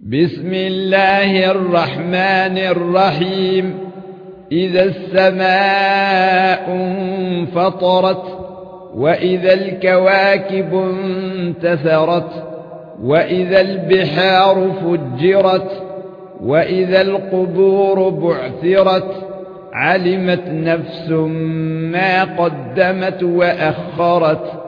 بسم الله الرحمن الرحيم. إذا السماء انفطرت وإذا الكواكب انتثرت وإذا البحار فجرت وإذا القبور بعثرت علمت نفس ما قدمت وأخرت.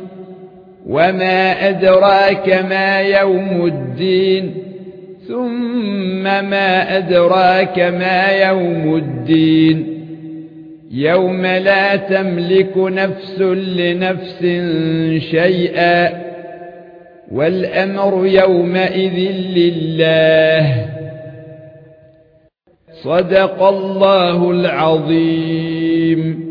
وما ادراك ما يوم الدين ثم ما ادراك ما يوم الدين يوم لا تملك نفس لنفس شيئا والامر يومئذ لله صدق الله العظيم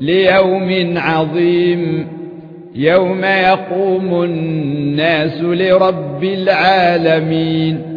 ليوم عظيم يوم يقوم الناس لرب العالمين